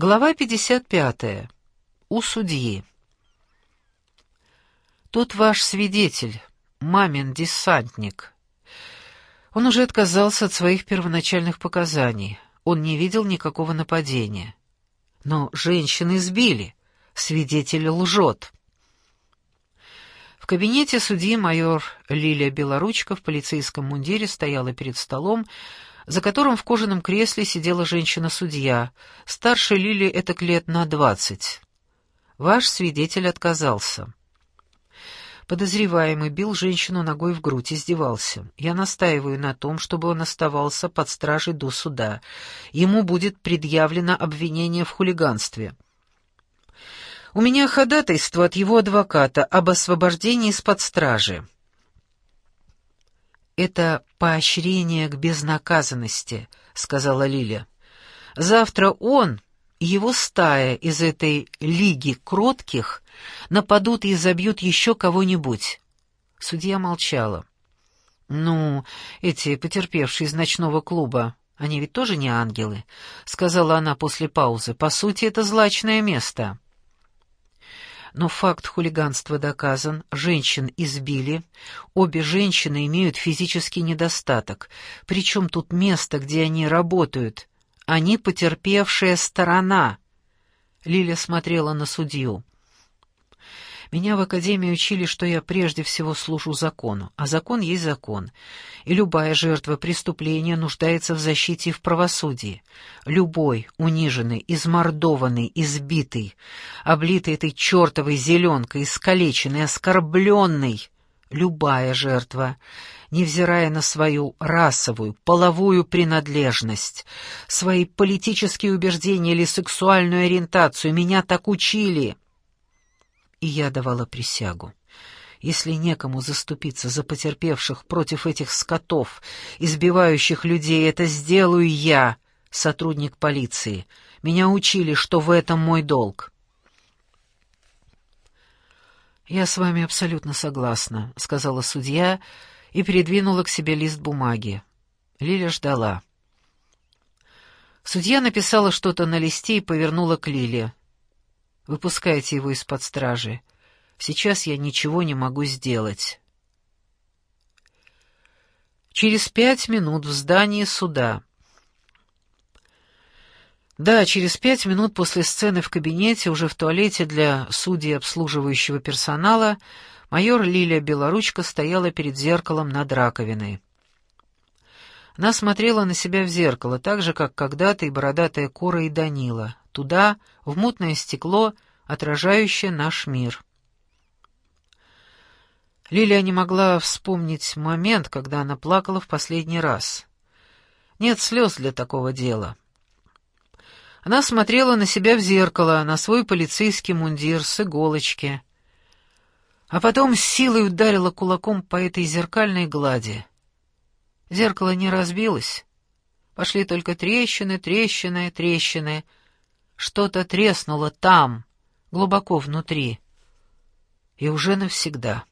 Глава 55. У судьи. Тот ваш свидетель, мамин десантник. Он уже отказался от своих первоначальных показаний. Он не видел никакого нападения. Но женщины сбили. Свидетель лжет. В кабинете судьи майор Лилия Белоручка в полицейском мундире стояла перед столом, за которым в кожаном кресле сидела женщина-судья, старше Лили это лет на двадцать. Ваш свидетель отказался. Подозреваемый бил женщину ногой в грудь, издевался. Я настаиваю на том, чтобы он оставался под стражей до суда. Ему будет предъявлено обвинение в хулиганстве. У меня ходатайство от его адвоката об освобождении из-под стражи. «Это поощрение к безнаказанности», — сказала Лиля. «Завтра он его стая из этой лиги кротких нападут и забьют еще кого-нибудь». Судья молчала. «Ну, эти потерпевшие из ночного клуба, они ведь тоже не ангелы», — сказала она после паузы. «По сути, это злачное место». Но факт хулиганства доказан, женщин избили, обе женщины имеют физический недостаток. Причем тут место, где они работают? Они потерпевшая сторона. Лиля смотрела на судью. Меня в академии учили, что я прежде всего служу закону, а закон есть закон, и любая жертва преступления нуждается в защите и в правосудии. Любой, униженный, измордованный, избитый, облитый этой чертовой зеленкой, искалеченный, оскорбленный, любая жертва, невзирая на свою расовую, половую принадлежность, свои политические убеждения или сексуальную ориентацию, меня так учили» и я давала присягу. Если некому заступиться за потерпевших против этих скотов, избивающих людей, это сделаю я, сотрудник полиции. Меня учили, что в этом мой долг. «Я с вами абсолютно согласна», — сказала судья и передвинула к себе лист бумаги. Лиля ждала. Судья написала что-то на листе и повернула к Лиле. Выпускайте его из-под стражи. Сейчас я ничего не могу сделать. Через пять минут в здании суда. Да, через пять минут после сцены в кабинете, уже в туалете для судей обслуживающего персонала, майор Лилия Белоручка стояла перед зеркалом над раковиной. Она смотрела на себя в зеркало, так же, как когда-то и бородатая Кора и Данила туда, в мутное стекло, отражающее наш мир. Лилия не могла вспомнить момент, когда она плакала в последний раз. Нет слез для такого дела. Она смотрела на себя в зеркало, на свой полицейский мундир с иголочки, а потом силой ударила кулаком по этой зеркальной глади. Зеркало не разбилось. Пошли только трещины, трещины, трещины — что-то треснуло там, глубоко внутри, и уже навсегда.